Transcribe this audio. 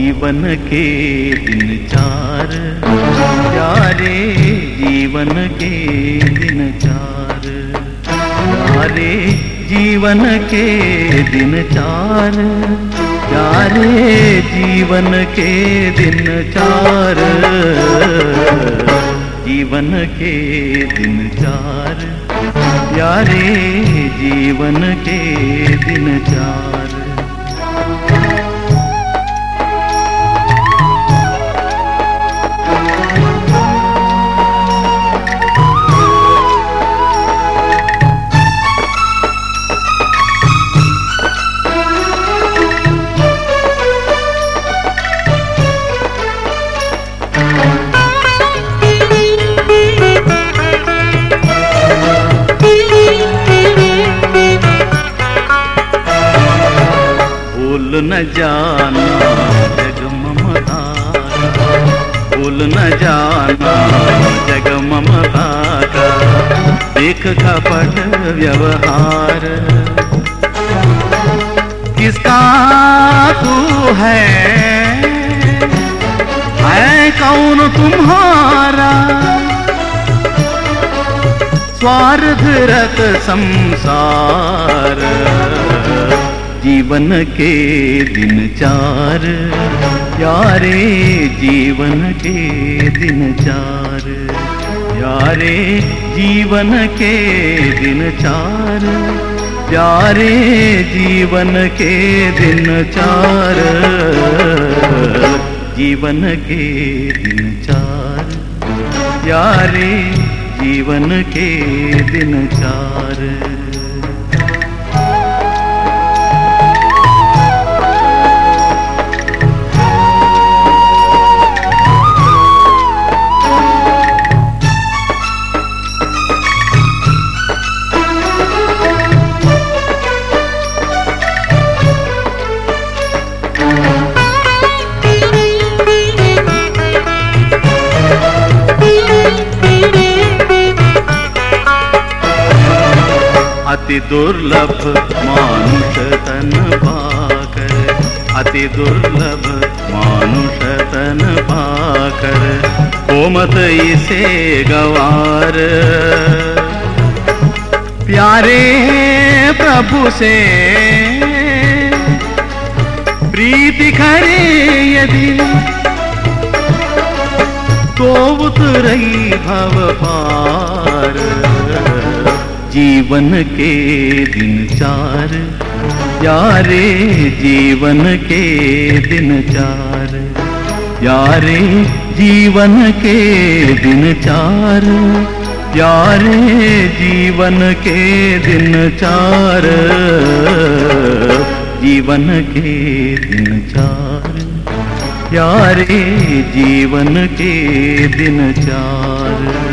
जीवन के दिन चार। प्यारे जीवन के दिन चार। प्यारे जीवन के दिन चार। प्यारे जीवन के दिन चार। जीवन के दिन चार। प्यारे जीवन के दिन चार। न जाना, जग ममता भूल न जाना, जग ममता का देख कपट व्यवहार। किसका तू है? है कौन तुम्हारा? स्वार्थ रत संसार। जीवन के दिन चार। प्यारे जीवन के दिन चार। प्यारे जीवन के दिन चार। प्यारे जीवन के दिन चार। जीवन के दिन चार। प्यारे जीवन के दिन चार। अति दुर्लभ मानुष तन पाकर। अति दुर्लभ मानुष तन पाकर। कोमत इसे गवार। प्यारे प्रभु से। प्रीति करे यदि। तो उतरई भव पार। जीवन के दिन चार। प्यारे जीवन के दिन चार। प्यारे जीवन के दिन चार। प्यारे जीवन के दिन चार। जीवन के दिन चार। प्यारे जीवन के दिन चार।